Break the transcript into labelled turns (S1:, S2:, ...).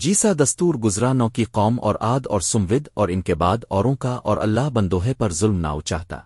S1: جیسا دستور گزرا نو کی قوم اور آد اور سمود اور ان کے بعد اوروں کا اور اللہ بندوہے پر ظلم نہ چاہتا